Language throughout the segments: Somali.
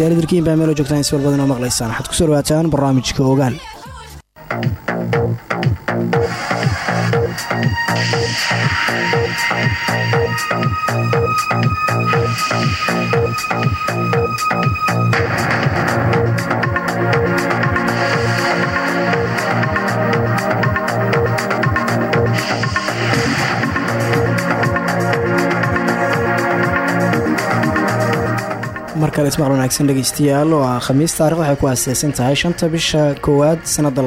dhegeystayaal idilkiin baa meelo joogtaan is walbadan oo maqlaysaan waxaad ku soo dhawaataan barnaamijka ogaal mar kale ismaqal wanaagsan dhegeystayaal oo ah khamiis taarikh waxay ku aaseysan tahay shanta bisha koowaad sanada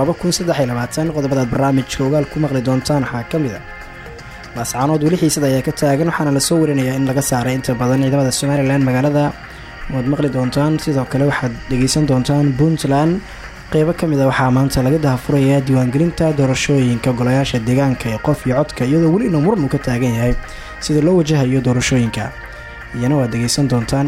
qodobadaad barnaamijka ogaal ku maqli doontaan waxaa ka mid a laascaanood weli xiisad ayaa ka taagan waxaana la soo warinayaa in laga saaray inta badan ciidamada somalilan magaalada. Waad maqli doontaan sidoo kale waxaad dhegeysan doontaan puntland. Qeybo ka mid a waxaa maanta laga dahafurayaa diiwaangelinta doorashooyinka golayaasha deegaanka ee qof iyo codka iyadoo weli inuu muran uu ka taagan yahay sida loo wajahayo doorashooyinka. Iyana waad dhegeysan doontaan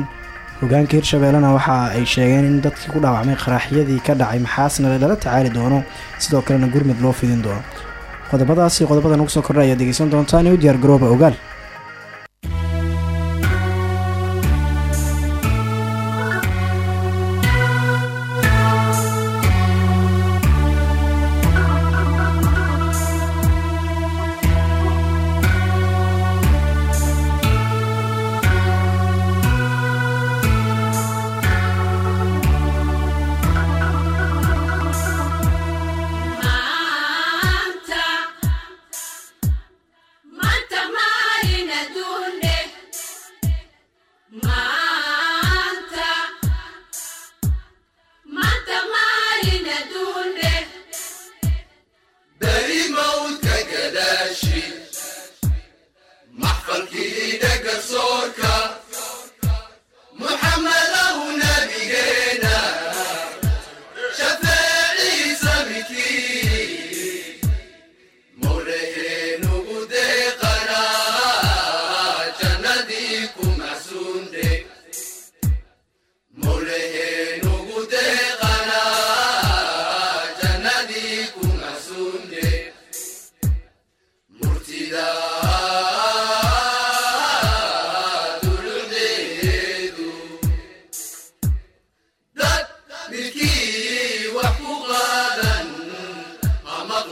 hogaanka hirshabeellena waxa ay sheegeen in dadkii ku dhaawacmay qaraaxyadii ka dhacay maxaasna lala tacaali doono sidoo kalena gurmud loo fidin doono. Qodobadaasi qodobada nagu soo kordha ayaad dhegeysan doontaan ee u diyaar garooba ogaal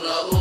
اقرأوا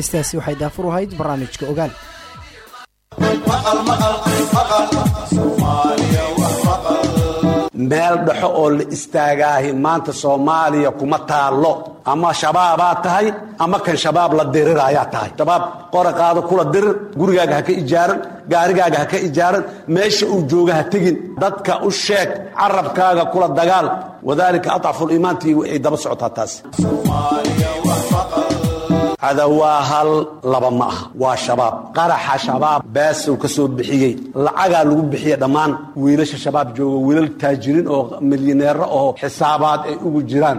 heystaasi waxay daafur ahayd barnaamijka ogaal. Meel dhexo oo la istaagaahi maanta soomaaliya kuma taallo. Ama shabaabaa tahay ama kan shabaab la diriraayaa tahay. Shabaab qora qaado kula dirir gurigaaga ha ka ijaaran gaarigaaga ha ka ijaaran meesha uu jooga ha tegin. Dadka u sheeg carabkaaga kula dagaal. Wadaalika adcafuliimaantii ay daba socotaa taas cada waa hal laba ma aha. Waa shabaab. Qaraxa shabaab baasow ka soo bixiyey. Lacagaa lagu bixiya dhammaan wiilasha shabaab jooga. Wiilal taajiriin oo milyaneero oo xisaabaad ay ugu jiraan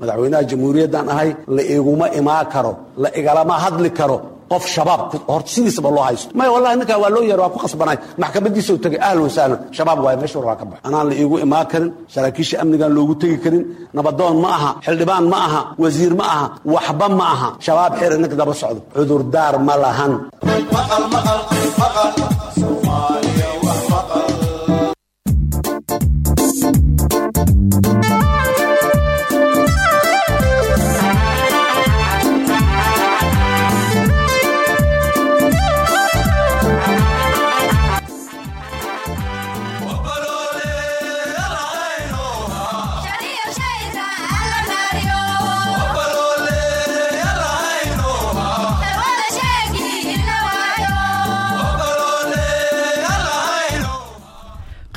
madaxweynaha jamhuuriyaddan ahay la iguma imaan karo la igalama hadli karo qof shabaab horta sidiisaba loo haysto. Maya wallahi ninkaa waa loo waa ku qasbanay maxkamadiisa u tegay ahlan wasahlan shabaab waaye meesha war waa ka bax anaan la iigu imaan karin saraakiisha amnigaan loogu tegi karin nabadoon ma aha xildhibaan ma aha wasiir ma aha waxba ma aha. Shabaab xir ninka daba socdo cudurdaar ma lahan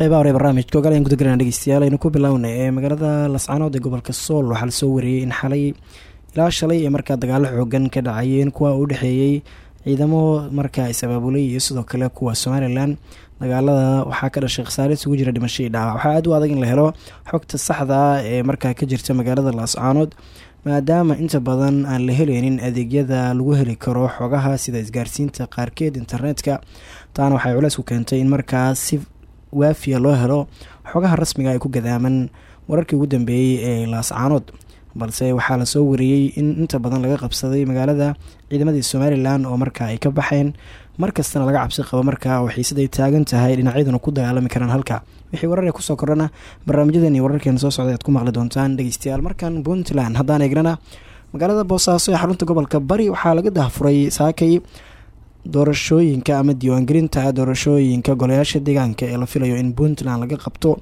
qaybaha hore barnaamijka ogaal ayaan gudagalana dhegeystayaal aynu ku bilownay ee magaalada lascaanood ee gobolka sool waxaa la soo wariyey in xalay ilaa shalay ee markaa dagaalo xoogan ka dhacayeen kuwa u dhexeeyey ciidamo markaa is-abaabulay iyo sidoo kale kuwa somalilan dagaalada waxaa ka dhashay khasaare isugu jira dhimasho iyo dhaawac. Waxaa aad u adag in la helo xogta saxda ee markaa ka jirta magaalada lascaanood maadaama inta badan aan la heleynin adeegyada lagu heli karo xogaha sida isgaarsiinta qaarkeed internetka. Taana waxay culeys ku keentay in markaa si waafiya loo helo xogaha rasmiga ay ku gadaaman wararkii ugu dambeeyey ee laascaanood balse waxaa la soo wariyey in inta badan laga qabsaday magaalada ciidamadii somalilan oo markaa ay ka baxeen markastana laga cabsi qabo markaa oo xiisaday taagan tahay dhinacyaduna ku dagaalami karaan halka. Wixii warar ku soo kordhana barnaamijyadeeni wararkeena soo socday aad ku maqli doontaan dhegeystayaal. Markan puntland haddaan eegnana magaalada boosaaso ee xarunta gobolka bari waxaa laga dahfuray saakay doorashooyinka ama diiwaangelinta doorashooyinka golayaasha deegaanka ee la filayo in puntland laga qabto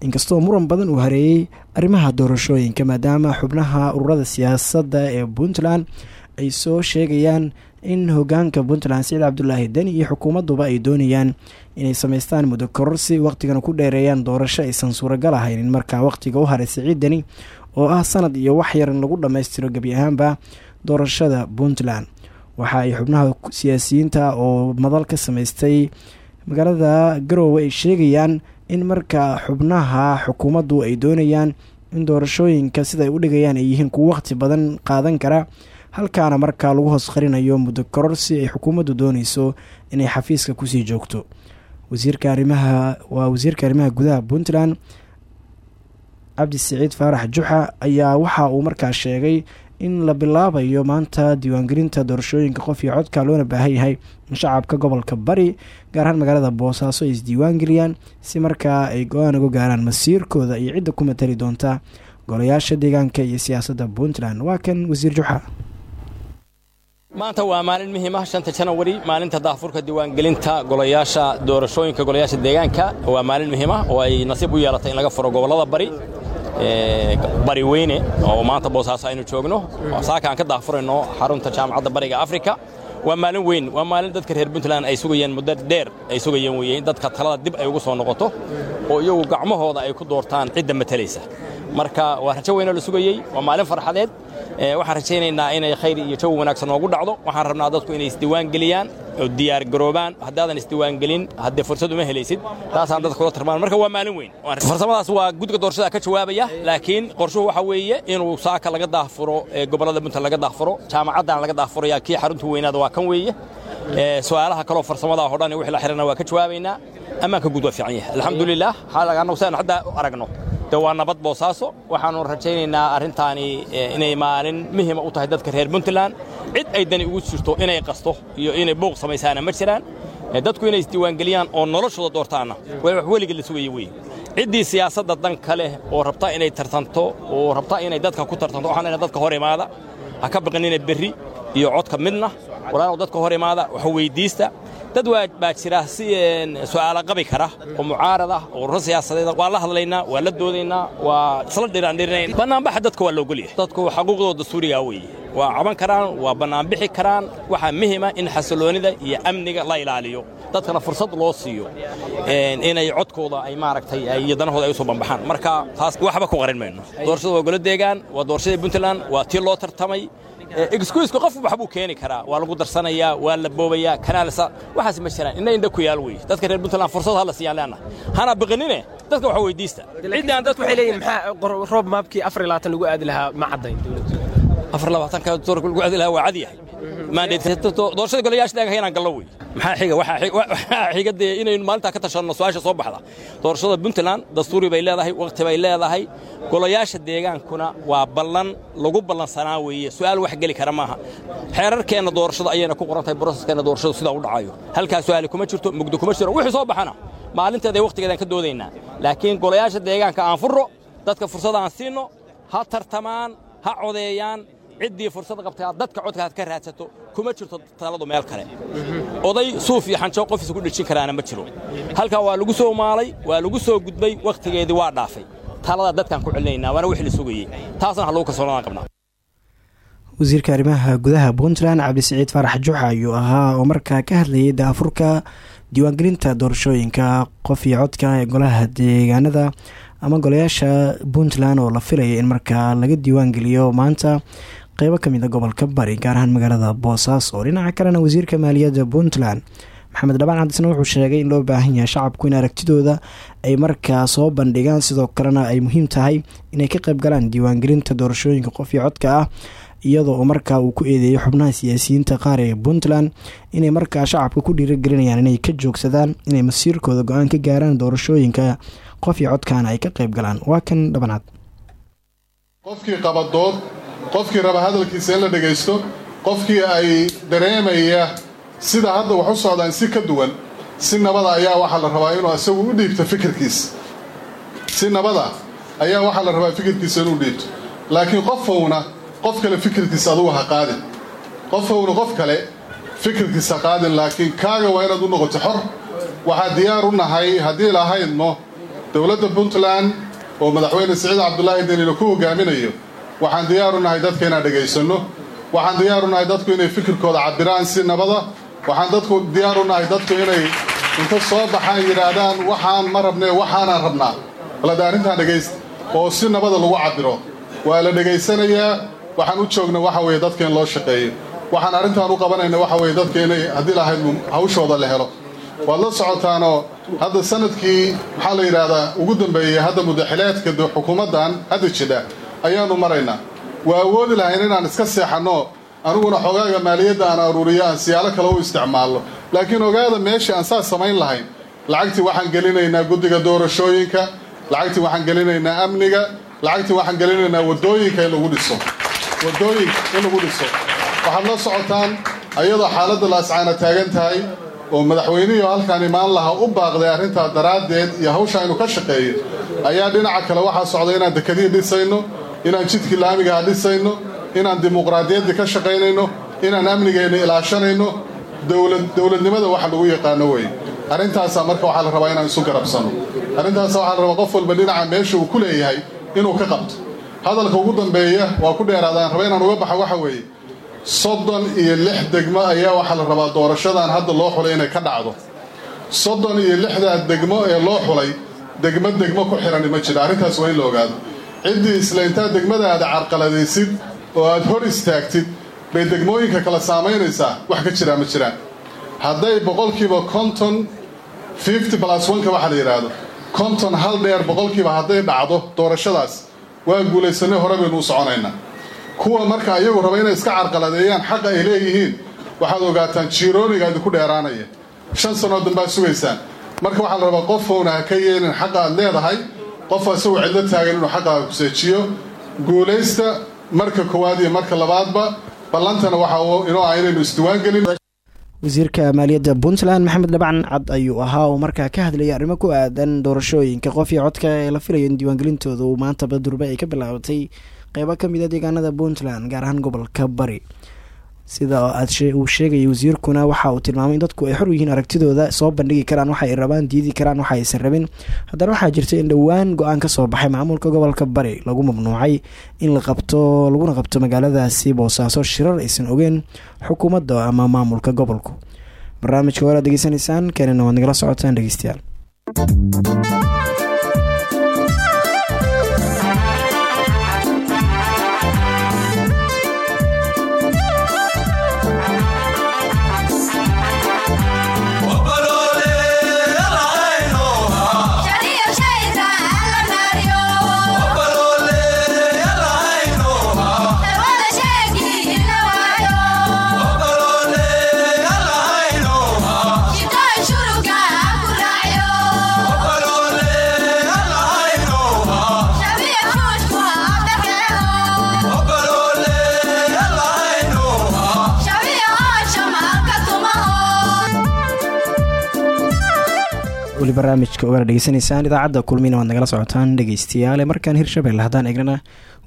inkastoo muran badan uu hareeyey arrimaha doorashooyinka maadaama xubnaha ururada siyaasadda ee puntland ay soo sheegayaan in hogaanka puntland siciid cabdulaahi deni iyo xukuumaduba ay doonayaan inay sameystaan muddo kororsi waqtigana ku dheereeyaan doorasho aysan suuragal ahaynin markaa waqtiga u haray siciid deni oo ah sanad iyo wax yar in lagu dhammaystiro gebi ahaanba doorashada puntland waxa ay xubnaha siyaasiyiinta oo madal ka sameystay magaalada garoowe ay sheegayaan in markaa xubnaha xukuumaddu ay doonayaan in doorashooyinka sidaay u dhigayaan ay yihiin kuwo waqti badan qaadan kara halkaana markaa lagu hoos qarinayo muddo kororsi ay xukuumaddu dooneyso inay xafiiska ku sii joogto. Wasiirka arrimaha waa wasiirka arrimaha gudaha puntland cabdi siciid faarax juxa ayaa waxa uu markaa sheegay in la bilaabayo maanta diiwaangelinta doorashooyinka qof iyo codka loona baahan yahay in shacabka gobolka bari gaar ahaan magaalada boosaaso ay isdiiwaangeliyaan si markaa ay go'aan uga gaaraan masiirkooda iyo cidda ku matali doonta golayaasha deegaanka iyo siyaasadda puntland. Waa kan wasiir juxa. Maanta waa maalin muhiim ah shanta janawari maalinta daafurka diiwaangelinta golayaasha doorashooyinka golayaasha deegaanka. Waa maalin muhiim ah oo ay nasiib u yeelatay in laga furo gobollada bari bari weyne oo maanta boosaaso aynu joogno. Saaka ka daafurayno xarunta jaamacadda bariga afrika. Waa maalin weyn waa maalin dadka reer puntland ay sugayeen muddo dheer ay sugayeen weeye in dadka talada dib ay ugu soo noqoto oo iyagu gacmahooda ay ku doortaan cidda matalaysa marka waa rajo weynoo la sugayey waa maalin farxadeed waxaan rajaynaynaa inay khayr iyo jawi wanaagsan noogu dhacdo. Waxaan rabnaa dadku inay isdiiwaan geliyaan oo diyaar garoobaan. Haddaadan isdiiwaangelin haddee fursad uma helaysid taasaan dadka kula tarmaan. Marka waa maalin weyn. Farsamadaas waa guddiga doorashada ka jawaabaya laakiin qorshuhu waxa weeye inuu saaka laga daahfuro gobollada puntland laga daahfuro jaamacaddan laga daahfuraya kii xarunta weynaada waa kan weeye. Su'aalaha kaloo farsamada oo dhan wixii la xirana waa ka jawaabaynaa. Ammaanka guud waa fiican yahay. Alxamdulilah annagu sidaanu hadda aragno de waa nabad boosaaso. Waxaannu rajaynaynaa arrintaani inay maalin muhima u tahay dadka reer puntland. Cid ay dani ugu jirto inay qasto iyo inay buuq samaysaana ma jiraan. Dadku inay isdiiwaangeliyaan oo noloshooda doortaanna wax weligeed la sugaya wey ciddii siyaasadda danka leh oo rabta inay tartanto oo rabta inay dadka ku tartanto waxaan dadka hor imaada. Ha ka baqinina berri iyo codka midna. Walaalow dadka hor imaada wax weyddiista dad baa jira si su'aala qabi kara oo mucaarad ah oo ururo siyaasadeed waa la hadlaynaa waa la doodaynaa waa isla dhiraandhirinayna bannaanbaxa dadka waa loogolyahay dadku xaquuqdooda dastuurigaa weeye waa caban karaan waa bannaanbixi karaan. Waxaa muhima in xasilloonida iyo amniga la ilaaliyo. Dadkana fursad loo siiyo inay codkooda ay maaragtay iyo danahooda ay u soo banbaxaan. Marka taas waxba ku qarin mayno. Doorashada waa golo deegaan waa doorashadii puntland waa tii loo tartamay exkuisku qof waxbuu keeni karaa. Waa lagu darsanayaa waa la boobayaa kanaalsa waxaas ma jiraan. Inna indha ku yaal wey dadka reer puntland fursad hala siiyaan leenahay hana biqinine dadka waxa weydiista. Ciddii aan dadku waxay leeyihiin maxaa roob maabkii afar iyo labaatan lagu aadi lahaa ma caddayn? Afar labaatanka doorka lagu aadi lahaa waa cad doorashada golayaasha deegaanka inaan gallo wey maxaa xiga? Waxaa xiga dee inaynu maalintaa ka tashanno su'aasha soo baxda. Doorashada puntland dastuuri bay leedahay wakhti bay leedahay. Golayaasha deegaankuna waa ballan lagu ballansanaa weeye. Su'aal wax geli kara maaha. Xeerarkeenna doorashada ayayna ku qoran tahay broseskeenna doorashadu sidaa u dhacayo halkaa su'aali kuma jirto mugdo kuma jiro. Wixii soo baxana. Maalinteeda wakhtigeedaan ka doodaynaa laakiin golayaasha deegaanka aan furro dadka fursada aan siinno ha tartamaan ha codeeyaan ciddii fursad qabtaa dadka codka aad ka raadsato kuma jirto taladu meel kale. Oday suuf iyo xanjo qofis ku dhejin karaana ma jiro. Halkaa waa lagu soo maalay waa lagu soo gudbay wakhtigeedii waa dhaafay. Talada dadkaan ku celinaynaa waana wixii la sugayey taasna ha lagu kalsoonadaan qabnaa. Wasiirka arrimaha gudaha puntland cabdisiciid faarax juxa ayuu ahaa oo markaa ka hadlayay daafurka diiwaangelinta doorashooyinka qof iyo codka ee golaha deegaanada ama golayaasha puntland oo la filaya in markaa laga diiwaangeliyo maanta qeybo ka mid a gobolka bari gaar ahaan magaalada boosaaso dhinaca kalena wasiirka maaliyadda puntland maxamed dhabaan cabdisna wuxuu sheegay in loo baahan yahay shacabku in aragtidooda ay markaa soo bandhigaan. Sidoo kalena ay muhiim tahay inay ka qayb galaan diiwaangelinta doorashooyinka qof codka ah iyadoo markaa uu ku eedeeyay xubnaha siyaasiyiinta qaar ee puntland inay markaa shacabka ku dhiiragelinayaan inay ka joogsadaan inay masiirkooda go'aan ka gaaraan doorashooyinka qof codkaana ay ka qayb galaan. Waa kan dhabanaad qofkii raba hadalkiisa in la dhegaysto qofkii ay dareemaya sida hadda wax u socdaan si ka duwan si nabada ayaa waxaa la rabaa inuu isagu u dhiibto fikirkiisa. Si nabada ayaa waxaa la rabaa fikirkiisa inuu dhiibto. Laakiin qofowna qof kale fikirkiisa adugu ha qaadin. Qofowna qof kale fikirkiisa ha qaadin. Laakiin kaaga waa inaad u noqoto xor. Waxaa diyaar u nahay haddii lahaydno dowladda puntland oo madaxweyne siciid cabdulaahi deniina ku hogaaminayo waxaan diyaar u nahay dadka inaan dhegaysanno. Waxaan diyaar u nahay dadku inay fikirkooda cabbiraan si nabada. Waxaan dadku diyaar u nahay dadku inay inta soo baxaan yidhaahdaan waxaan ma rabnee waxaanaan rabnaa. Balade arrintaan dhegaysta oo si nabada lagu cabbiro. Waa la dhegaysanayaa waxaan u joogna waxa weeye dadka in loo shaqeeyo waxaan arrintaan u qabanayna waxa weeye dadka inay haddii lahayd hawshooda la helo. Waad la socotaanoo hadda sannadkii maxaa la yidhaahdaa ugu dambeeyey hadda mudaxileedka xukuumaddan hadda jidha ayaannu maraynaa. Waa awoodi lahayn inaan iska seexanno aniguna xogaaga maaliyadda aan aruuriyo aan siyaalo kale u isticmaalno. Laakiin ogaada meeshii aan saas samayn lahayn lacagtii waxaan gelinaynaa guddiga doorashooyinka lacagtii waxaan gelinaynaa amniga lacagtii waxaan gelinaynaa waddooyinka in lagu dhiso. Waddooyinka in lagu dhiso. Waxaad la socotaan ayadoo xaaladda laascaana taagan tahay oo madaxweynihii halkaan imaan lahaa u baaqday arrintaa daraaddeed iyo hawsha aynu ka shaqeeyo ayaa dhinaca kale waxaa socda inaan dekadii dhisayno inaan jidkii laamigaha dhisayno inaan dimuqraadiyaddii ka shaqaynayno inaan amnigeenna ilaashanayno dowladnimada waxa lagu yaqaano wey arrintaasaa marka waxaa la rabaa inaan isu garabsano. Arrintaasa waxaa la rabaa qof walba dhinaca meesha uu ku leeyahay inuu ka qabto. Hadalka ugu dambeeya waa ku dheeraadaan raba inaan uga baxa waxa weeye. Soddon iyo lix degmo ayaa waxaa la rabaa doorashadan hadda loo xulay inay ka dhacdo. Soddon iyo lixdaa degmo ee loo xulay degmo degmo ku xidhani ma jiro arrintaas waa in la ogaado ciddii isla intaa degmadaada carqaladaysid oo aad hor istaagtid bay degmooyinka kala saamaynaysaa wax ka jiraa ma jiraan hadday boqolkiiba konton fifty plus oneka waxaa la yidhaahdo konton hal dheer boqolkiiba hadday dhacdo doorashadaas waa guulaysanay hore baynu u soconaynaa kuwa marka ayagu raba inay iska carqaladeeyaan xaqa ay leeyihiin waxaad ogaataan jiirooniga idinku dheeraanaya shan sanoo danbaad sugaysaan. Marka waxaa la rabaa qofowna ha ka yeelin xaqa aad leedahay qof isagoo cidlo taagan inuu xaqaaga kuseejiyo guulaysta marka koowaad iyo marka labaadba ballantana waxa uu inoo ah inaynu isdiwaangelin wasiirka maaliyadda puntland maxamed dhabcan cad ayuu ahaa oo markaa ka hadlayay arrimo ku aadan doorashooyinka. Qof codka ee la filayo in diiwaangelintooda uu maanta ay ka bilaabatay qeybo ka mid a deegaanada puntland gaar ahaan gobolka bari sida uu sheegayay wasiirkuna waxa uu tilmaamay in dadku ay xor yihiin aragtidooda soo bandhigi karaan waxa ay rabaan diidi karaan waxa aysan rabin. Haddana waxaa jirta in dhowaan go'aan ka soo baxay maamulka gobolka bari lagu mamnuucay in la qabto laguna qabto magaaladaasi boosaaso shirar aysan ogeen xukuumadda ama maamulka gobolku. Barnaamijka waalaad degeysanaysaan keenana waad nagala socotaan dhegeystayaal barnaamijka ogaala dhegeysanaysaan idaacadda kulmina waad nagala socotaan dhegeystayaale markaan hirshabelle haddaan eegnana.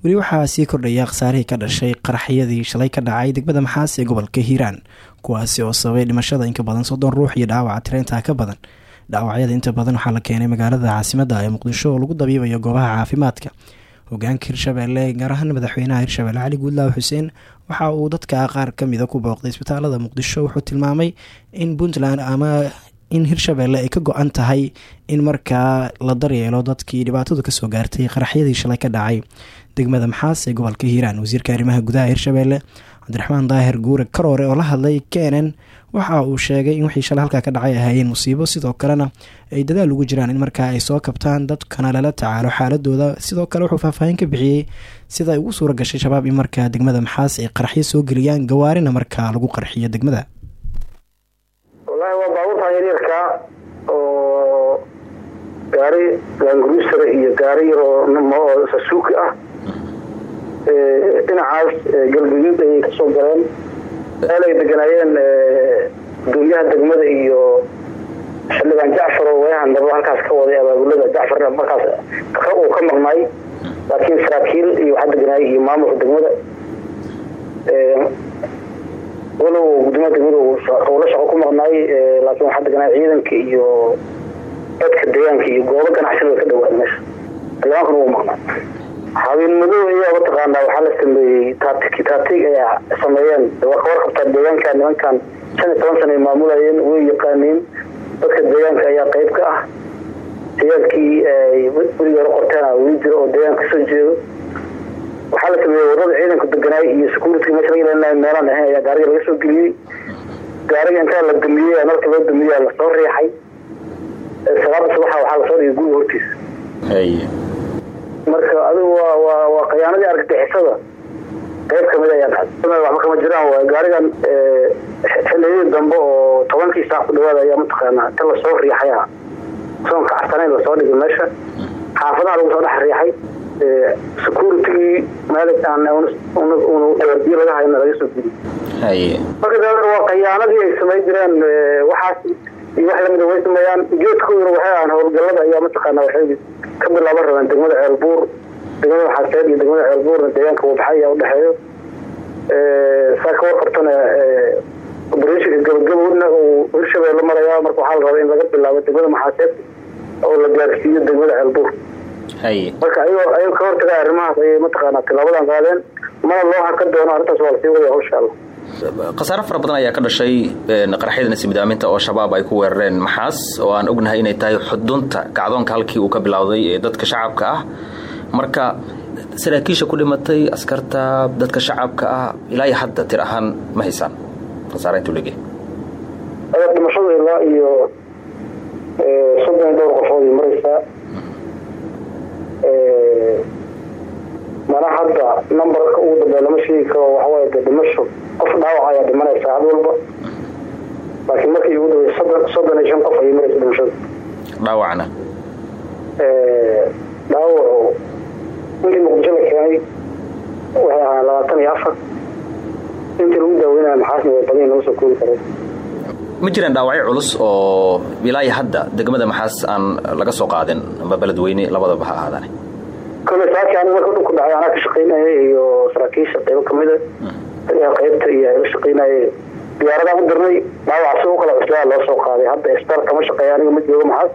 Weli waxaa sii kordhaya khasaarihii ka dhashay qaraxyadii shalay ka dhacay degmada maxaas ee gobolka hiiraan kuwaasi oo sababay dhimashada inka badan soddon ruux iyo dhaawaca tireyntaa ka badan. Dhaawacyada inta badan waxaa la keenay magaalada caasimadda ee muqdisho oo lagu dabiibayo goobaha caafimaadka. Hogaanka hirshabelle gaar ahaan madaxweynaha hirshabelle cali guudlaaw xuseen waxa uu dadka qaar kamida ku booqday isbitaalada muqdisho wuxuu tilmaamay in puntland ama in hirshabelle ay ka go-an tahay in markaa la daryeelo dadkii dhibaatadu ka soo gaartay qaraxyadii shalay ka dhacay degmada maxaas ee gobolka hiiraan. Wasiirka arrimaha gudaha hirshabelle cabdiraxmaan daahir guure karoore oo la hadlay kenen waxa uu sheegay in wixii shalay halkaa ka dhacay ahaayeen musiibo. Sidoo kalena ay dadaal ugu jiraan in markaa ay soo kabtaan dadkana lala tacaalo xaaladooda. Sidoo kale wuxuu faahfaahin ka bixiyey sida ay ugu suura gashay shabaab in markaa degmada maxaas ay qaraxyo soo geliyaan gawaarina markaa lagu qarxiyo degmada gaari gaangruusara iyo gaari yar oo sasuuki ah. Dhinacaas galguduud ayay ka soo galeen. Meel ay deganaayeen guryaha degmada iyo xildhibaan jacfar oo wayahan daba halkaas ka waday abaabulada jacfarna markaas uu ka maqnaay laakiin saraakiil iyo waxaa deganaayay iyo maamulka degmada. Walow gudoomiyaha degmada ula shaqo ku maqnaay laakiin waxaa deganaay ciidanka iyo dadka deegaanka iyo goobo ganacsida ka dhawaad meesha. Xildhibaankana wuu maqnaa. Habeen madow ayaa mataqaanaa waxaa la sameeyey taatiki taatig ayaa sameeyeen. Waa ka warqabtaa deegaanka nimankan shan iyo ay maamulayeen way yaqaaniin. Dadka deegaanka ayaa qayb ka ah. Deegaankii berigii hore qorteena weli jiro oo deegaanka ka soo jeedo. Waxaa la sameeyey waddada ciidanku deganaay iyo security meesha laga ilaalinayo meelaan ayaa gaariga laga soo geliyey. Gaariga intaa la damiyey marka loo damiyaa la soo riixay salaada subaxa waxaa la soo dhigay guriga hortiisa marka adigu waa waa waa khiyaanadii argagixisada qayb ka mid ayaa dhacday waxba kama jiraan waa gaarigan xiliyadii dambe oo tobankii saac ku dhawaada ayaa mataqaanaa ta la soo riixay ah soonka carsanayn la soo dhigay meesha. Xaafadaha lagu soo dhex riixay securitigii meel wardiyo laga hayna laga soo geliy marka daadar waa khiyaanadii ay samayn jireen waxaas iyo wax lamida way sameeyaan. Geedkooduna waxay ahaan howlgallada ayaa mataqaana waxay ka bilaaban rabeen degmada ceelbuur. Degmada maxaaseed iyo degmada ceelbuurna deegaanka wabaxay ayaa udhexeeyo saa ka warqabtana obreshonka gabagabowna uu hirshabeelle marayaa. Marka waxaa la rabaa in laga bilaabo degmada maxaaseed oo la gaarsiiyo degmada ceelbuur. Marka ayagoo ka hortaga arrimahaas ayay mataqaanaa tilaabadan qaadeen. Mana loo harka doono arrintaas waa la sii wadaya hawsha alla khasaare fara badan ayaa ka dhashay qaraxyada nasiibidaaminta oo shabaab ay ku weerareen maxaas oo aan ognahay inay tahay xudunta kacdoonka halkii uu ka bilowday ee dadka shacabka ah. Marka saraakiisha ku dhimatay askarta dadka shacabka ah ilaa iyo hadda tir ahaan ma haysaan. Khasaare intuu dhimashada ilaa iyo soddon dhowr qofood ay maraysaa mana hadda numberka ugu dambeeya lama sheegi karo waxawaaye de dhimasho qof dhaawac ayaa dhimanaysa had walba. Laakiin markii ugu dambeysa soddon iyo shan qof ayay maraysa dhimashada dhaawacna? Dhaawacu intii muqdisho la keenay waxay ahaan labaatan iyo afar. Intii lagu daaweynaya maxaasna way badan loo soo koobi karay ma jiraan dhaawacyo culus oo ilaa iyo hadda degmada maxaas aan laga soo qaadin amba beledweyne labadaba ha ahaadane kole saaki aniga marka dhulku dhacay anaa ka shaqaynaya iyo saraakiisha qaybo kamida qaybta iyo la shaqaynaya diyaaradaan u dirnay dhaawac u kala cuslaa loo soo qaaday. Hadda isbitaal kama shaqeeya aniga ma joogo maxaas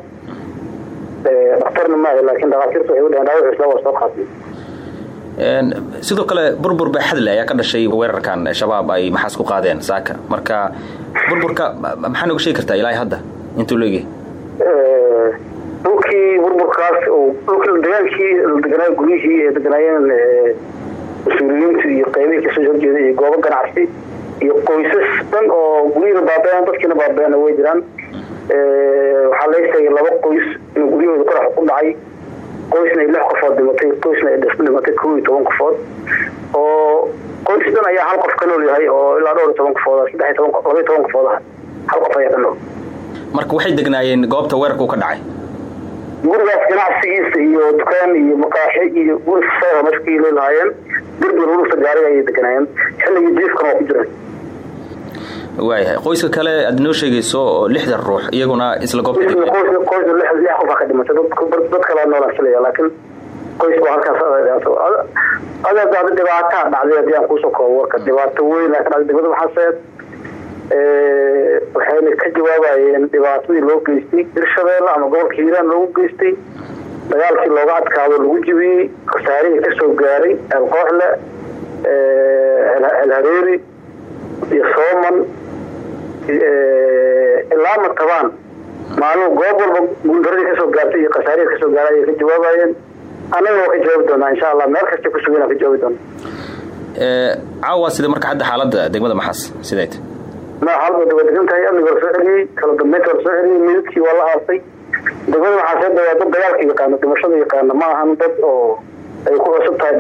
dhakhtarna maaha laakiin dhakhaatiirta waxay u dhaheen dhaawac cuslaa waa soo qaatay sidoo kale burbur baaxadle ayaa ka dhashay weerarkan shabaab ay maxaas ku qaadeen saaka. Marka burburka maxaa nooga sheegi kartaa ilaa hadda intuu leegyahay dhulkii burburkaas dhulkii degaankii la deganaayo guryihii ee deganaayeen mas'uuliyiintu iyo qaybihii ka soo horjeeda iyo goobo ganacsi iyo qoysas dhan oo guryihina baabeen dadkiina baabeena way jiraan. Waxaa laga sheegay laba qoys inuu guryahooda qorax ku dhacay. Qoysna ay lix qofood dhimatay qoysna ay dhimatay kow iyo toban qofood. Oo qoys dhan ayaa hal qof ka nool yahay oo ilaa dhowr iyo toban qofood saddex iyo toban qofood hal qof ayaa ka marka waxay degnaayeen goobta weerarku ka dhacay gurigaas ganacsigiisa iyo dukaan iyo maqaaxi iyo guri fasada markii leelahaayeen dirbi rulusa gaariga ayay deganaayeen xilligii jiifkana waa ku jireen waayahay qoyska kale aad sheegayso oo lixdan ruux iyaguna isla goobta qoys lix lix qof ka dhimatay dad kalaa noolaan filaya laakiin qoys baa halkaas adeeda dhibaataa dhacday haddii aan kuusoo koobo warka. Dhibaato weyn laakiin ada degmada maxaaseed waxayna ka jawaabayeen dhibaatadii loo geystay hirshabeelle ama gobolka hiiraan loogu geystay dagaalkii looga adkaado lagu jibiyey khasaarihii ka soo gaaray eelqooxle elhareeri iyo sooman ilaa matabaan maalin goob walba guuldaradii ka soo gaartay iyo khasaarihii ka soo gaaray ka jawaabayeen. Annaga waa ka doonaa insha allah meel kasta ku sugan ka jawaabi doona caawa sida marka hadda xaaladda degmada maxaas sideed ma xaalada waa degan tahay amniga soo kala dambeynta soo celiyey midadkii waa la aasay. Degmada maxaaseedda waa dad dagaalka yaqaano dhimashada ma ahan dad oo ay ku cusub tahay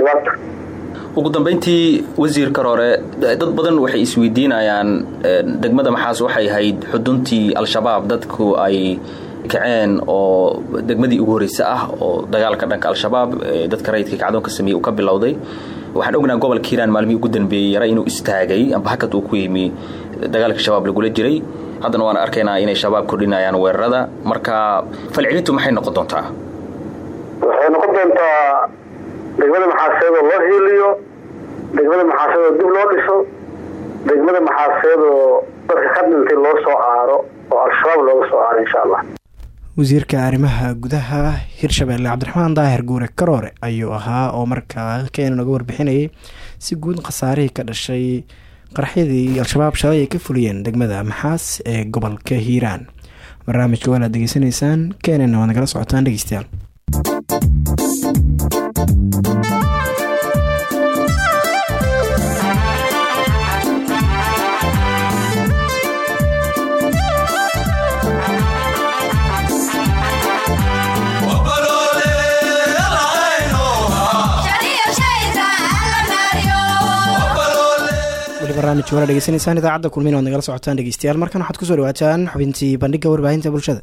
ugu dambeyntii wasiirka hore dad badan waxay isweydiinayaan degmada maxaas waxay ahayd xuduntii al-shabaab dadku ay kaceen oo degmadii ugu horeysa ah oo dagaalka dhanka al-shabaab dadka rayidka kacdoonka sameeyey uu ka bilowday. Waxaan ognaha gobolka hiiraan maalmihii ugu dambeeyey yara inuu istaagay amba hakad uu ku yimi dagaalka shabaab lagula jiray. Haddana waan arkaynaa inay shabaab kordhinayaan weerarada. Marka falcelintu maxay noqon doontaa? Waxay noqon doontaa degmada maxaaseedoo loo hiiliyo degmada maxaaseedoo dib loo dhiso degmada maxaaseedoo dadka ka dhintay loo soo aaro oo al-shabaab looga soo aaro insha allah. Wasiirka arrimaha gudaha hirshabeelle cabdiraxmaan daahir guure karoore ayuu ahaa oo markaa halkeena naga warbixinayay si guud khasaarihii ka dhashay qaraxyadii al-shabaab shalay ay ka fuliyeen degmada maxaas ee gobolka hiiraan. Barnaamijka waalaad degeysanaysaan keenana waad nagala socotaan dhegeystayaal barnamijka wala degeysanaysaan idaacadda kulmin waad nagala socotaan dhegeystayaal. Markan waxaad ku soo dhawaataan xubintii bandhiga warbaahinta bulshada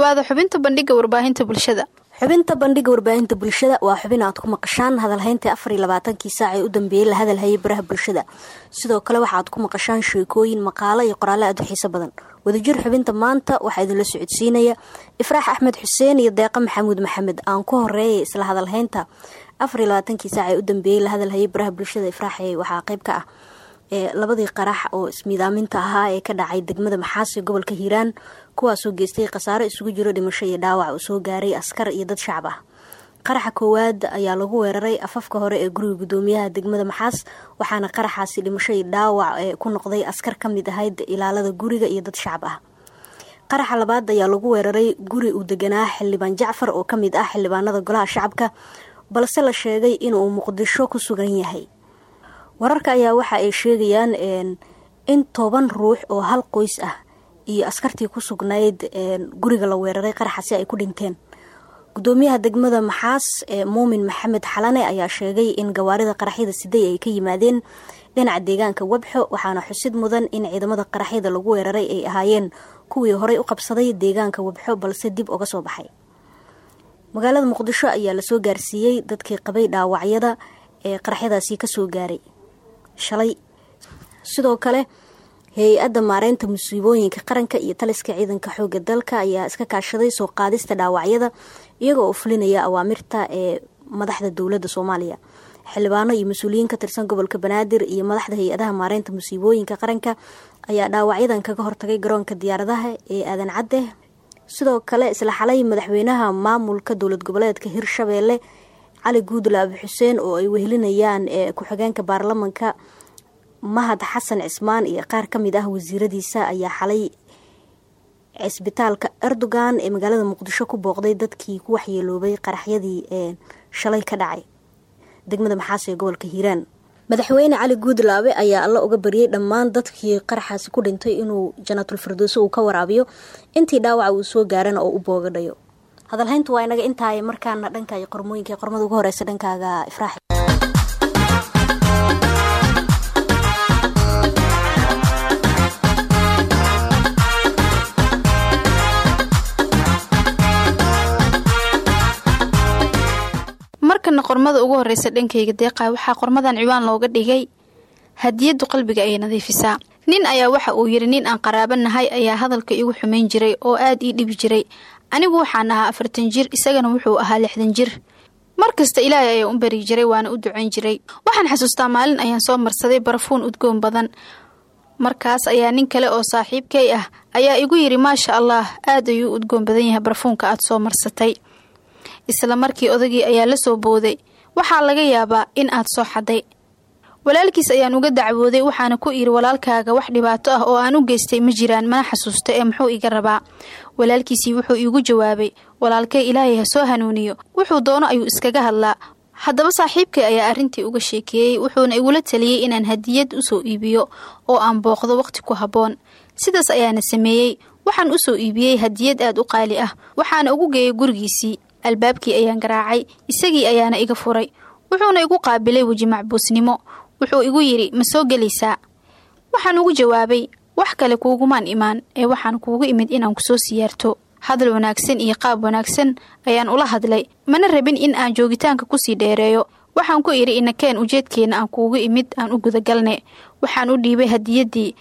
dhawaada xubinta bandhiga warbaahinta bulshada. Xubinta bandhiga warbaahinta bulshada waa xubin aad ku maqashaan hadalhaynta afar iyo labaatankii saac ee u dambeeyey la hadalhayay baraha bulshada. Sidoo kale waxaaad ku maqashaan sheekooyin maqaalo iyo qoraale aad u xiiso badan. Wadajir xubinta maanta waxaa idinla socodsiinaya ifraax axmed xuseen iyo deeqa maxamuud maxamed aan ku horeeyay isla hadalhaynta. Afar iyo labaatankii saac ee u dambeeyey la hadalhayay baraha bulshada ifraax waxaa qayb ka ah labadii qarax oo ismiidaaminta ahaa ee ka dhacay degmada maxaas ee gobolka hiiraan kuwaasoo geystay khasaaro isugu jiro dhimasho iyo dhaawac oo soo gaaray askar iyo dad shacab ah. Qaraxa koowaad ayaa lagu weeraray afafka hore ee guriga gudoomiyaha degmada maxaas waxaana qaraxaasi dhimasho iyo dhaawac ee ku noqday askar ka mid ahayd ilaalada guriga iyo dad shacab ah. Qaraxa labaad ayaa lagu weeraray guri uu deganaa xildhibaan jacfar oo ka mid ah xildhibaanada golaha shacabka balse la sheegay inuu muqdisho ku sugan yahay wararka ayaa waxa ay sheegayaan in toban ruux oo hal qoys ah iyo askartii ku sugnayd guriga la weeraray qaraxasi ay ku dhinteen. Gudoomiyaha degmada maxaas ee muumin maxamed xalane ayaa sheegay in gawaarida qaraxyada siday ay ka yimaadeen dhinaca deegaanka webxo waxaana xusid mudan in ciidamada qaraxyada lagu weeraray ay ahaayeen kuwii horey u qabsaday deegaanka webxo balse dib uga soo baxay. Magaalada muqdisho ayaa la soo gaarsiiyey dadkii qabay dhaawacyada ee qaraxyadaasi ka soo gaaray shalay. Sidoo kale hay'adda maareynta musiibooyinka qaranka iyo taliska ciidanka xooga dalka ayaa iska kaashaday soo qaadista dhaawacyada iyagoo oo fulinaya awaamirta ee madaxda dowladda soomaaliya. Xildhibaano iyo mas'uuliyiin ka tirsan gobolka banaadir iyo madaxda hay'adaha maareynta musiibooyinka qaranka ayaa dhaawacyadan kaga hortagay garoonka diyaaradaha ee aadan cadde. Sidoo kale isla xalay madaxweynaha maamulka dowlad goboleedka hirshabeelle cali guudle abi xuseen oo ay wehelinayaan ee ku-xigeenka baarlamanka mahad xasan cismaan iyo qaar ka mid ah wasiiradiisa ayaa xalay cisbitaalka erdogan ee magaalada muqdisho ku booqday dadkii ku waxyeeloobay qaraxyadii ee shalay ka dhacay. Degmada maxaas ee gobolka hiiraan. Madaxweyne cali guudlaabe ayaa alla uga bariyey dhammaan dadkii qaraxaasi ku dhintay inuu janaatul firdowso uu ka waraabiyo. Intii dhaawaca uu soo gaarana oo u boogadhayo hadalhayntu waa inaga intaay markaana dhanka qormooyinka qormada ugu horeysa dhankaaga ifraax. Markana qormada ugu horeysa dhankayga deeqa waxaa qormadan ciwaan looga dhigay. Hadiyadu qalbiga ay nadiifisaa. Nin ayaa waxa uu yidhi nin aan qaraaba nahay ayaa hadalka igu xumayn jiray oo aad ii dhibi jiray anigu waxaan ahaa afartan jir isagana wuxuu ahaa lixdan jir. Mar kasta ilaahay ayaa u bari jiray waana u ducayn jiray. Waxaan xasuustaa maalin ayaan soo marsaday barafuun udgoon badan. Markaas ayaa nin kale oo saaxiibkay ah ayaa igu yidhi maasha allah aad ayuu udgoon badan yahay barafuunka aad soo marsatay. Isla markii odagii ayaa la soo booday. Waxaa laga yaabaa in aad soo xaday walaalkiis ayaan uga dacwooday waxaana ku idhi walaalkaaga wax dhibaato ah oo aan u geystay ma jiraan mana xasuusta ee muxuu iga rabaa? Walaalkiisii wuxuu iigu jawaabay walaalkay ilaahay ha soo hanuuniyo. Wuxuu doono ayuu iskaga hadlaa. Haddaba saaxiibkay ayaa arrintii uga sheekeeyey wuxuuna igula taliyey inaan hadiyad u soo iibiyo oo aan booqdo waqti ku habboon. Sidaas ayaana sameeyey. Waxaan u soo iibiyey hadiyad aad u qaali ah. Waxaana ugu geeyay gurigiisii. Albaabkii ayaan garaacay. Isagii ayaana iga furay. Wuxuuna igu qaabilay weji macbuusnimo wuxuu igu yidhi ma soo gelaysaa? Waxaan ugu jawaabay wax kale kuugumaan imaan ee waxaan kuugu imid inaan ku soo siyaarto. Hadal wanaagsan iyo qaab wanaagsan ayaan ula hadlay. Mana rabin in aan joogitaanka ku sii dheereeyo. Waxaan ku idhi inakeen ujeedkeenna aan kuugu imid aan u gudagalne. Waxaan u dhiibay hadiyaddii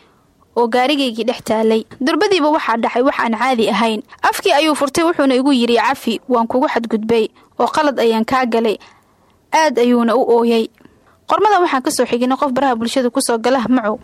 oo gaarigaygii dhex taalay durbadiiba waxaa dhacay wax aan caadi ahayn. Afkii ayuu furtay wuxuuna igu yidhi cafi waan kugu xadgudbay oo qalad ayaan kaa galay. Aad ayuuna u ooyay qormadan waxaan ka soo xigina qof baraha bulshada ku soo gala macow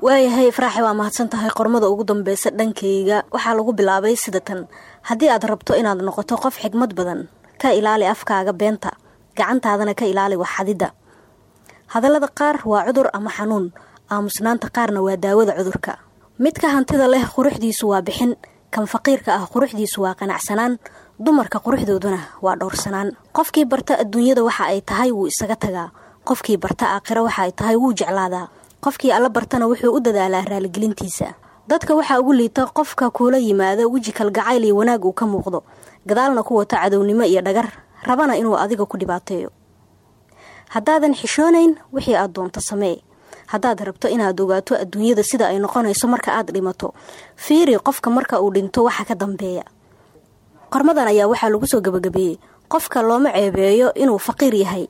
waayahay faraaxi waa mahadsan tahay qormada ugu dambeysa dhankayga waxaa lagu bilaabay sida tan haddii aad rabto inaad noqoto qof xigmad badan ka ilaali afkaaga beenta. Gacantaadana ka ilaali waxxadidda hadallada qaar waa cudur ama xanuun. Aamusnaanta qaarna waa daawada cudurka. Midka hantida leh quruxdiisu waa bixin. Kan faqiirka ah quruxdiisu waa qanacsanaan. Dumarka quruxdooduna waa dhowrsanaan qofkii barta adduunyada waxa ay tahay wuu isaga tagaa. Qofkii barta aakhiro waxa ay tahay wuu jeclaadaa qofkii alla bartana wuxuu u dadaalaa raaligelintiisa. Dadka waxaa ugu liita qofka kuula yimaada weji kalgacayl iyo wanaag uu ka muuqdo. Gadaalna ku wato cadownimo iyo dhagar. Rabana inuu adiga ku dhibaateeyo. Haddaadan xishoonayn wixii aad doonto samee. Haddaad rabto inaad ogaato adduunyada sida ay noqonayso marka aad dhimato. Fiiri qofka marka uu dhinto waxa ka dambeeya. Qormadan ayaa waxaa lagu soo gabagabeeyey. Qofka looma ceebeeyo inuu faqiir yahay.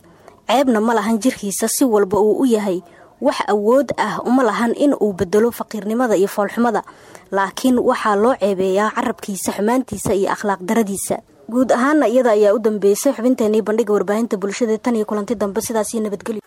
Ceebna ma lahan jirkiisa si walba uu u yahay wax awood ah uma lahan in uu bedelo faqiirnimada iyo foolxumada laakiin waxaa loo ceebeeyaa carabkiisa xumaantiisa iyo akhlaaq daradiisa. Guud ahaana iyada ayaa u dambeysay xubinteenii bandhiga warbaahinta bulshada tan iyo kulanti dambe sidaasiyo nabadgelyo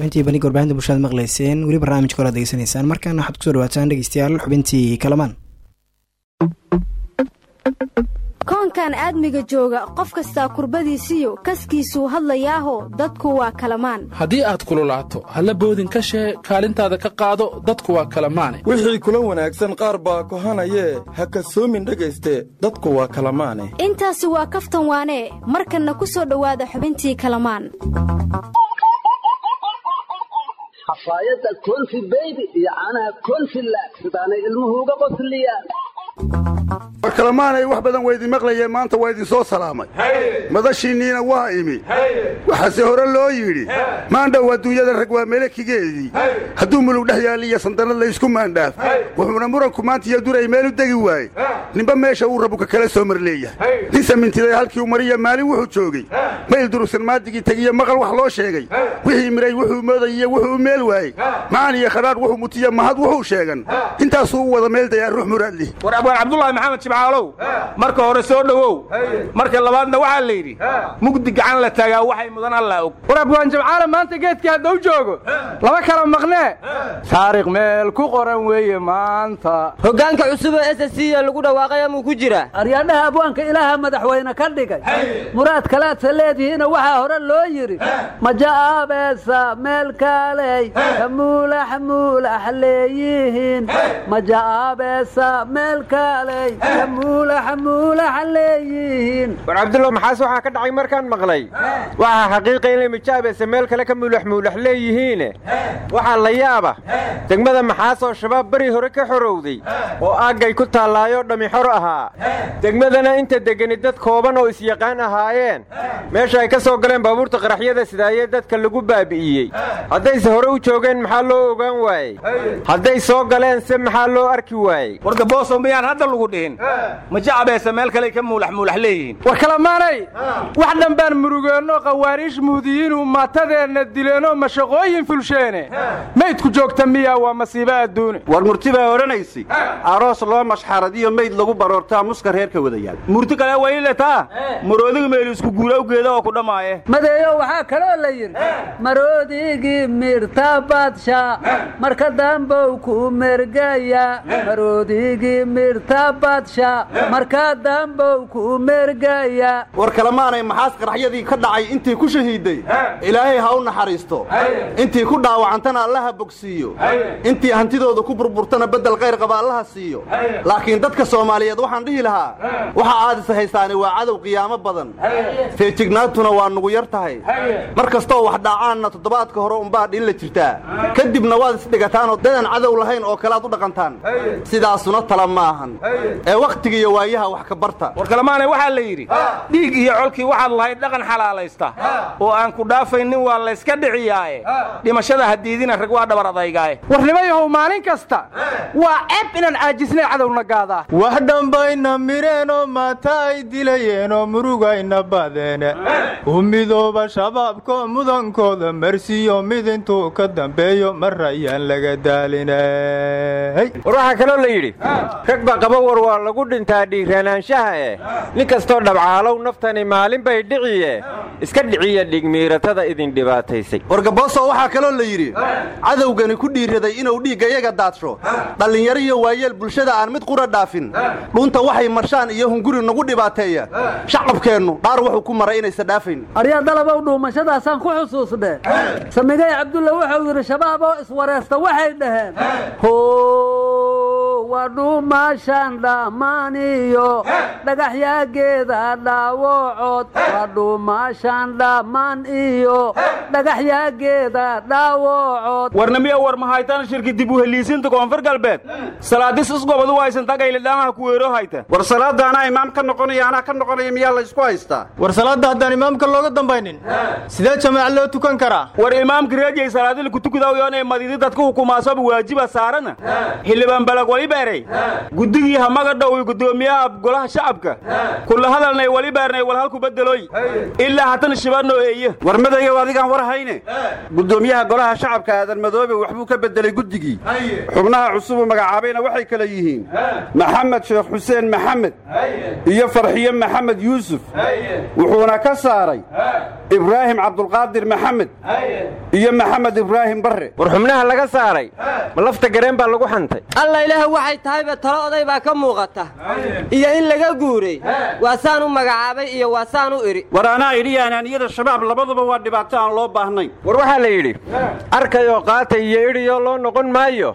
xubintii bandhiga warbaahinta bulshada maqleyseen weli barnaamijka hore ad degeysanaysaan markaana waxaad ku soo dhawaataan dhegeystayaal xubintii kalamaan. Koonkan aadmiga jooga qof kastaa kurbadiisiyo kaskiisuu hadlayaaho dadku waa kalamaan. Haddii aad kululaato halla boodin ka shee kaalintaada ka qaado dadku waa kalamaane. Wixii kula wanaagsan qaar baa kohanayee ha kasoomin dhegayste dadku waa kalamaane. Intaasi waa kaftan waanee markanna ku soo dhowaada xubintii kalamaan xafaayadda konfi beybi iyo caanaha konfi laag sidaanay ilmuhu uga qosliyaan war kalamaanay wax badan waa idin maqlayeen maanta waa idin soo salaamay. Madashiinniina waa imi. Waxaase hore loo yidhi maandhow adduunyada rag waa melekigeedii. Hadduu mulug dhex yaaliya sandanad laysku maandhaaf wuxuuna muranku maantiyo duray meel u degi waaye. Ninba meesha uu rabuka kala soo mar leeyahay. Nin samintiday halkii u mariya maalin wuxuu joogey mayl durugsan maadigii tegiyo maqal wax loo sheegay. Wixii miray wuxuu moodayiyo wuxuu u meel waayey. Macaan iyo khadhaadh wuxuu mutiya mahad wuxuu sheegan. Intaasuu u wada meel dayaa ruux muraadlih maxamed jimcaalow marka hore soo dhowow marka labaadna waxaa la yidhi mugdi gacan la taagaa waxay mudan allaa og. War abwaan jimcaale maanta geedkii haddau joogo. Laba kala maqnee. Taariikh meel ku qoran weeye maanta. Hoggaanka cusub oo s lagu dhawaaqay amuu ku jira. Aryaadhaha abwaanka ilaaha madaxweyne ka dhigay. Muraad kaleadsa leedihiina waxaa hore loo yidhi maja'aabeesa meel kaaley hamuulax muulax leeyihiin. Maja'aabeesa meel kaaley war cabdullah maxaas waxaa ka dhacay markaan maqlay? Waxaa xaqiiqa inay maja'aabeesa meel kale ka muulax muulax leeyihiine waxaa la yaaba degmada maxaas oo shabaab beri hore ka xorowday? Oo aaggay ku taallaayo dhammi xor ahaa? Degmadana inta degani dad kooban oo isyaqaan ahaayeen. Meesha ay ka soo galeen baabuurta qaraxyada sidaayee dadka lagu baabi'iyey. Haddayse hore u joogeen maxaa loo ogaan waayey? Hadday soo galeen se maxaa loo arki waayey lagu dhihin majacabeese meel kale ka muulax muulax leeyihiin? War kalamaanay wax dhan baan murugeenno khawaariish muudiyiinu maatadeenna dileenoo mashaqooyin fulsheene maydku joogta miyaa waa masiibo adduune war murti baa odhanaysi. Aroos loo mashxaradiyo mayd lagu baroortaa muska reerka wadayaal. Murti kale wayletaa maroodiga meel isku guulawgeeda oo ku dhammaaye madeeyo waxaa kaloo la yidhi maroodigii mirta badsha marka dambow ku mergaya maroodigii mirta badsha marka dambow ku mergaya war kalemaanay maxaas qaraxyadii ka dhacay intii ku shahiiday. Ilaahay ha u naxariisto. Intii ku dhaawacantana allaha bogsiiyo. Intii hantidooda ku burburtana beddel qayr qaba allaha siiyo. Laakiin dadka soomaaliyeed waxaan dhihi lahaa waxa aad is haysaani waa cadow qiyaamo badan. Feejignaantuna waa nugu yar tahay. Mar kastoo wax dhaacaanna toddobaadka hore unbaa dhilla jirtaa. Kadibna waad isdhigataanoo dadan cadow lahayn oo kale aad u dhaqantaan. Sidaasuna tala maahan ee wakhtiga iyo waayaha wax ka barta. War kalamaane waxaa la yidhi dhiig iyo colkii waxaad lahayd dhaqan xalaalaysta. Oo aan ku dhaafaynin waa layska dhiciyaaye. Dhimashada hadiidina rag waa dhabar adaygaaye. Warnimayahow maalin kasta waa ceeb inaan caajisnay cadowna gaadaa wax dhambayna mireenoo maata ay dilayeenoo murugayna badeene. U midooba shabaabko mudankooda marsiyo mid intuu ka dambeeyo mar ayaan laga daalinay. War waxaa kaloo la yidhi rag ba qaba war waa lagu dhintaa dhiiranaanshaha eh. Nin kastoo dhabcaalow naftani maalin bay dhiciye. Iska dhiciya dhigmiiratada idin dhibaataysay. Wargabooso waxaa kaloo la yidhi cadowgani ku dhiiraday inuu dhiigga iyaga daadsho dhallinyaro iyo waayeel bulshada aan mid qura dhaafin. Dhunta waxay marshaan iyo hunguri nagu dhibaateeya. Shacabkeennu dhaar wuxuu ku maray inaysa dhaafayn aryaa dalabow dhuumashadaasaan ku xusuusnee samigay cabdulla wuxuu yidhi shabaab oo iswareesta waxay dhaheen waa dhuumaashaan dhammaan iyo dhagaxyaageeda dhaawocod waa dhuumaashaan dhammaan iyo dhagaxyaageeda dhaawocod warnamiya war mahaytaan shirki dib u heliisinta koonfur galbeed? Salaadis isgobadu waysan tagaylidhaamaha ku weero hayta. War salaada anaa imaam ka noqonaya anaa ka noqonaya miyaa la isku haystaa war salaadda haddaan imaamka looga dambaynin sidee jamaac loo tukan karaa? War imaamka reejay salaadil kutukudawyonay madidi dadka hukumaasoba waajiba saarana? Xildhibaan balag beeray. Guddigii hamaga dhow gudoomiyaha golaha shacabka? Kula hadalnay wali beernay wal halku bedeloy ilaa hatan shibano eeye war madayow adigaan war hayne gudoomiyaha golaha shacabka aadan madoobe waxbuu ka bedelay guddigii. Xubnaha cusubu magacaabayna waxay kale yihiin. Maxamed sheekh xuseen maxamed iyo farxiyo maxamed yuusuf. Wuxuuna ka saaray ibraahim cabdulqaadir maxamed iyo maxamed ibraahim barre. War xubnaha laga saaray ma lafta gareen baa lagu xantay waxay tahayba talo oday baa ka muuqata. Iyo in laga guuray. Waa saan u magacaabay iyo waa saan u idhi war anaa idhi anaaniyada shabaab labaduba waa dhibaato aan loo baahnayn. War waxaa la yidhi arkayoo qaatay iyo idhiyoo loo noqon maayo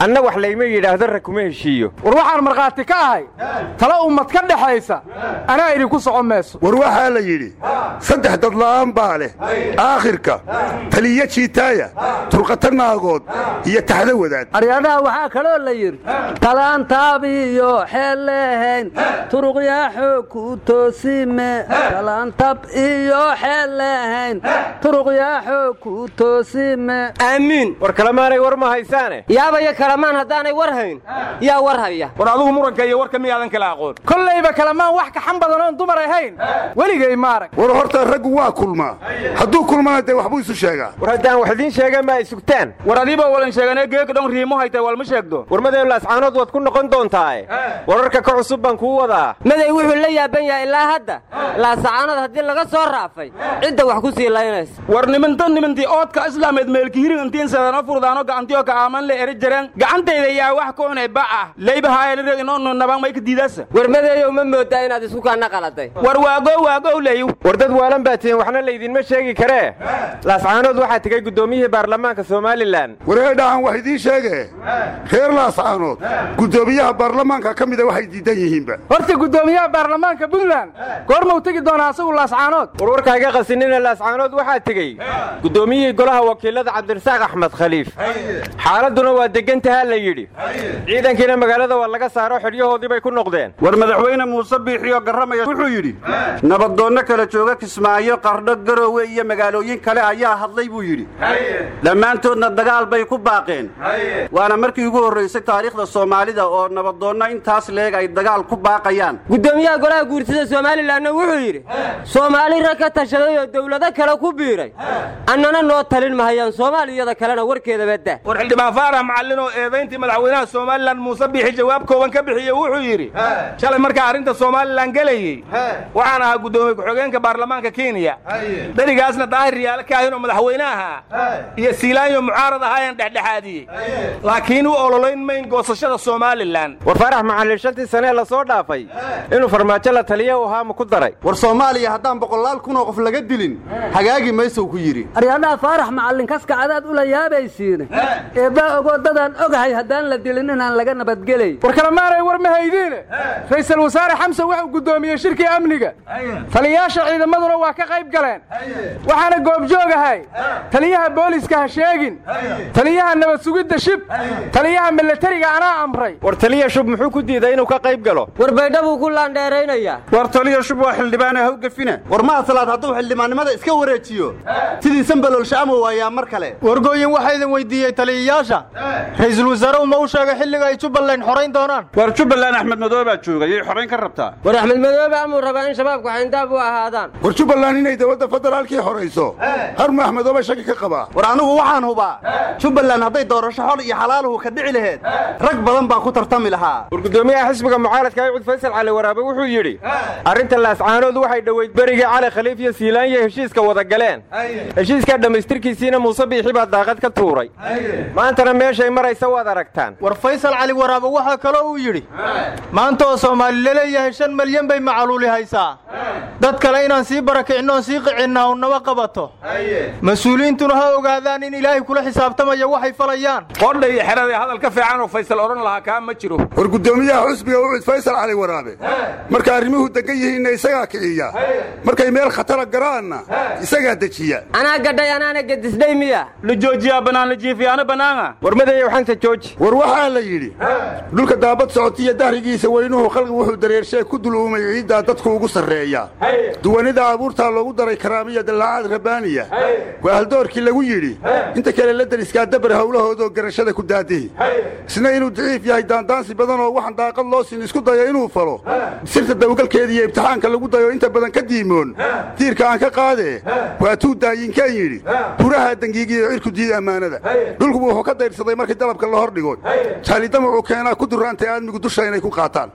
anna wax layma yidhaahdo rag kuma heshiiyo. War waxaan markhaati ka ahay talo ummad ka dhexaysa anaa idhi ku socon mayso war waxaa la yidhi saddex dadla'aan baa leh aakhirka taliyo jiitaaya turqata naagood iyo taxda wadaad. Aryadaha waxaa kaloo la yidhi talaantaabiyo xeel leehayn turuqyaa xoog ku toosime. Talaantab iyo xeel leehayn turuqyaa xoog ku toosime. Aamiin war kalemaanay war ma haysaane? Yaabaya kalamaan haddaanay war hayn. Yaa war haya. War adugu muranka iyo warka miyaadan kala aqoon. Kollayba kalamaan wax kaxan badan oon dumar ahayn. Weligay maarag. War horta raggu waa kulmaa. Hadduu kulmana dee waxbuu isu sheegaa. War haddaan wax idiin sheega ma ay sugtaan. War adiiba walan sheeganee geeka dhan riimo haytay walma sheegdo. War maday laascaanood waad ku noqon doontaae wararka ka cusub baan kuu wadaa. Maday wuxuu la yaaban yahay ilaa hadda. Laasacaanood haddii laga soo raafay cidda wax ku sii laynaysa. War niminta nimintii oodka islaameed meelkihirin intiin sadano furdaano gacantiyo ka aaman le eri jareen gacantayda yaa wax ku cunay bac ah. Leybahaayana inoonu nabaan may ka diidaasa. War madeeyow ma moodaa inaad isku kaana qaladay war waagow waagow leeyow. War dad waalan baa tihiin waxna laydinma sheegi karee laascaanood waxaa tegey guddoomiyihii baarlamaanka somalilan. Wareedhahan wax idiin sheege reer laascaanood guddoomiyaha baarlamaanka ka mida waxay diidan yihiinba. Horta guddoomiyaha baarlamaanka puntland goormau tegi doonaa asagu laascaanood. War warkaa iga qasinina laascaanood waxaa tegey guddoomiyihii golaha wakiilada cabdirasaaq axmed khaliif. Xaaladduna waa degantahaa la yidhi. Ciidankiina magaalada waa laga saaro xidhyahoodii bay ku noqdeen. War madaxweyne muuse biixiyo garramaya. Wuxuu yidhi nabadoonno kala jooga kismaayo qardho garoowe iyo magaalooyin kale ayaa hadlay buu yidhi. Dhammaantoodna dagaal bay ku baaqeen. Waana markii ugu horraysay taariikhda soomaalida oo nabadoonno intaas leeg ay dagaal ku baaqayaan. Gudoomiyaha golaha guursida somalilanna wuxuu yidhi soomaali rag ka tashaday oo dowlado kale ku biiray. Annana noo talin mahayaan soomaaliyada kalena warkeeda badda war xildhibaan faarax macallin oo eedayntii madaxweynaha somalilan muuse biixi jawaab kooban ka bixiye wuxuu yidhi shalay markaa arrinta somalilan gelayey waxaan ahaa guddoomiye ku-xigeenka baarlamaanka kenya. Dherigaasna daahir riyaale ka ahin oo madaxweyne ahaa iyo siilaanyo mucaarad ahaayaan dhexdhexaadiyey. Laakiin u ololayn mayn goosashada somalilan. War faarax macallin shantii sanee la soo dhaafay. Inuu farmaajo la taliya u ahaa ma ku daray. War soomaaliya haddaan boqolaal kunoo qof laga dilin hagaagi maysow ku yidhi. Aryadhaha faarax macallin kaska cadaad ula yaabaysiine eebbaa ogoo dadaan ogahay haddaan la dilin inaan laga nabadgelay. War kalemaanay war ma haydiine ra'iisul wasaare xamse wuxuu guddoomiyey shirkii amniga. Taliyayaasha ciidamaduna waa ka qayb galeen. Waxaana goobjoogahay. Taliyaha booliska ha sheegin. Taliyaha nabad sugidda shib taliyaha milatariga anaa amray. War taliya shub muxuu ku diiday inuu ka qayb galo? War baydhabuu ku laandheeraynayaa war taliya shub waa xildhibaane haw gafina war mahasalaad hadduu xildhibaannimada iska wareejiyo? Sidii sanbalolsha ama waayaa mar kale. Wargooyin waxaa idin weydiiyey taliyayaasha. Ra'iisul wasaare uma u sheegay xilliga ay jubbaland xorayn doonaan. War jubbaland axmed madoobe baa jooga yay xorayn ka rabtaa. War axmed madoobe amuu rabaa in shabaabku xayndaab u ahaadaan. War jubbaland inay dowladda federaalkii horayso harma axmedoobe shaki ka qabaa. War anigu waxaan hubaa. Jubbaland hadday doorasho xol iyo xalaaluhu ka dhici laheed rag badan baa ku tartami lahaa. War guddoomiyaha xisbiga mucaaradka aycud faysal cali waraabe wuxuu yidhi arrinta laascaanood waxay dhoweyd berigii cali khaliif iyo siilaanya heshiiska wada galeen. Heshiiskaa dhammaystirkiisiina muuse biixi baa daaqad ka tuuray. Maantana meeshay maraysa waad aragtaan. War faysal cali waraabe waxaa kaloo uu yidhi maanta oo soomaali la leeyahay shan malyan bay macaluuli haysaa. Dad kale inaan sii barakicinoon sii qicinna unnaba qabato. Mas'uuliyiintuna ha ogaadaan in ilaahay kula xisaabtamaya waxay falayaan. Qodha iyo xerada hadal ka fiican oo faysal odhan lahaa kaa ma jiro. War guddoomiyaha xusbiga ucud faysal cali waraabe. Marka arrimuhu degan yihiinna isagaa kiciya markay meel khatara garaanna isagaa dejiya anaa gadhay anaana gedisdhay miya. Lajoojiyaa bannaan lajiifiyaana bannaana warmadayow xanta jooji. War waxaa la yidhi dhulka daabad socotiya dahrigiisa weynuhu khalqi wuxuu dareershee ku duluumay ciiddaa dadku ugu sarreeya. Duwanida abuurtaa loogu daray karaamiya dallacaad rabbaaniya. Waa haldoorkii lagu yidhi inta kale la deriskaa dabar howlahoodoo garashada ku daadihi. Isna inuu daciif yahay daandaansi badan oo waxaan daaqad loo sin isku dayo inuu falo. Sirta dawgalkeeda iyo ibtixaanka lagu dayo inta badan ka diimoon. Diirka aan ka qaadee waa tuu daayinkeen yidhi. Buraha dangiigiyo cirku diid ammaanada. Dhulku wuxuu ka dayrsaday markii dalabka la hor dhigo jaalidamacu keenaa ku duraantay aadmigu dusha inay ku qaataan.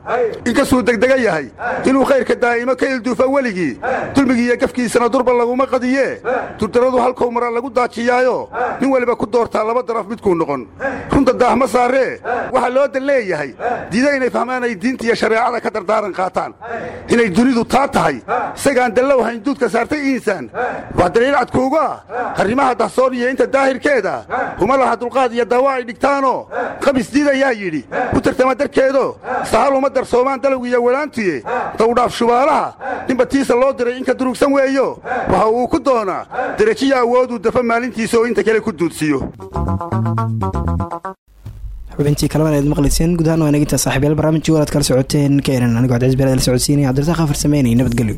Inkastuu degdega yahay inuu khayrka daa'imo ka ilduufa weligii dulmigii iyo gafkiisana durba laguma qadiyee. Durdaradu halkou mara lagu daajiyaayo nin weliba ku doortaa laba daraf midkuu noqon. Runta daahma saaree waxaa loo dan leeyahay diida inay fahmaan ay diinta iyo shareecada ka dardaaran qaataan. Inay dunidu taa tahay. Isagaan dallow hayn duudka saartay iinsaan wax daliil cadkuugu ah arrimaha dahsoon iyo inta daahirkeeda. Huma laha dulqaad iyo daawa ay dhigtaanoo. Qabis diidayaa yidhi. Ku tartama darkeedo. Sahal uma darsoomaan dalowg iyo walaantuye dawdhaaf shubaalaha. Ninba tiisa loo diray inka durugsan weeyo. Waxa uu ku doonaa derajiya awooduu dafa maalintiisa oo inta kale ku duudsiyo xubintii kalaban eed maqlayseen guud ahaan waa naginta saaxiibyaal barnaamijkii walaad kala socoteen ka eran anigoo cabdiciis beelad la socodsiinaya cabdirasaaq afar sameynay nabadgelyo